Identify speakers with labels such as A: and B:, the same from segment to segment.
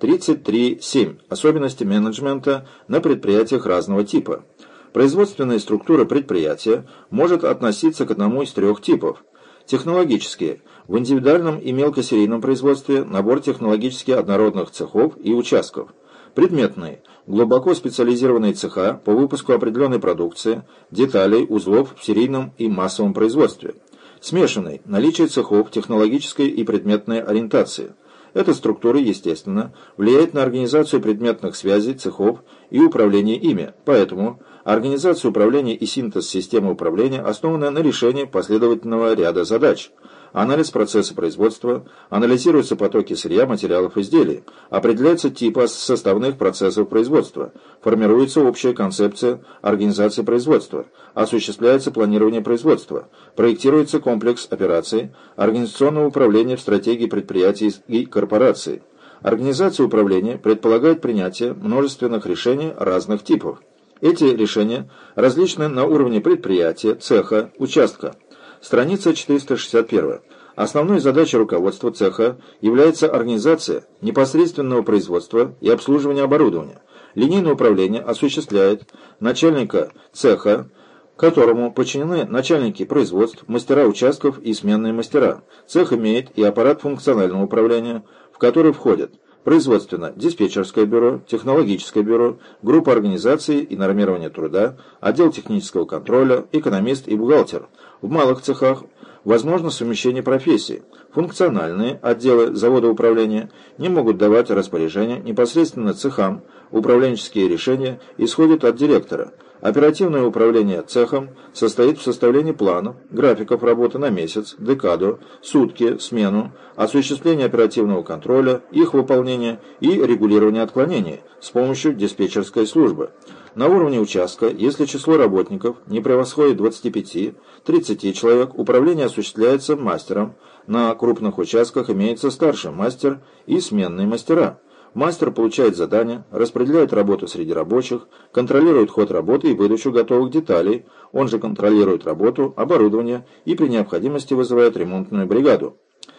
A: 33.7. Особенности менеджмента на предприятиях разного типа. Производственная структура предприятия может относиться к одному из трех типов. Технологические. В индивидуальном и мелкосерийном производстве набор технологически однородных цехов и участков. Предметные. Глубоко специализированные цеха по выпуску определенной продукции, деталей, узлов в серийном и массовом производстве. Смешанный. Наличие цехов технологической и предметной ориентации. Эта структура, естественно, влияет на организацию предметных связей, цехов и управление ими, поэтому организация управления и синтез системы управления основаны на решении последовательного ряда задач – анализ процесса производства, анализируются потоки сырья, материалов, изделий, определяется типы составных процессов производства, формируется общая концепция организации производства, осуществляется планирование производства, проектируется комплекс операций, организационного управления в стратегии предприятий и корпораций. Организация управления предполагает принятие множественных решений разных типов. Эти решения различны на уровне предприятия, цеха, участка. Страница 461. Основной задачей руководства цеха является организация непосредственного производства и обслуживания оборудования. Линейное управление осуществляет начальника цеха, которому подчинены начальники производств, мастера участков и сменные мастера. Цех имеет и аппарат функционального управления, в который входят производственно-диспетчерское бюро, технологическое бюро, группа организации и нормирования труда, отдел технического контроля, экономист и бухгалтер. В малых цехах возможно совмещение профессий. Функциональные отделы завода управления не могут давать распоряжения непосредственно цехам, управленческие решения исходят от директора – Оперативное управление цехом состоит в составлении планов, графиков работы на месяц, декаду, сутки, смену, осуществление оперативного контроля, их выполнения и регулирования отклонений с помощью диспетчерской службы. На уровне участка, если число работников не превосходит 25-30 человек, управление осуществляется мастером. На крупных участках имеется старший мастер и сменные мастера. Мастер получает задание, распределяет работу среди рабочих, контролирует ход работы и выдачу готовых деталей, он же контролирует работу, оборудование и при необходимости вызывает ремонтную бригаду.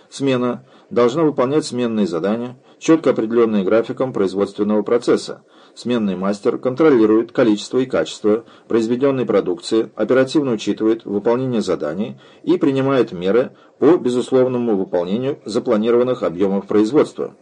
A: Смена должна выполнять сменные задания, четко определенные графиком производственного процесса. Сменный мастер контролирует количество и качество произведенной продукции, оперативно учитывает выполнение заданий и принимает меры по безусловному выполнению запланированных объемов производства.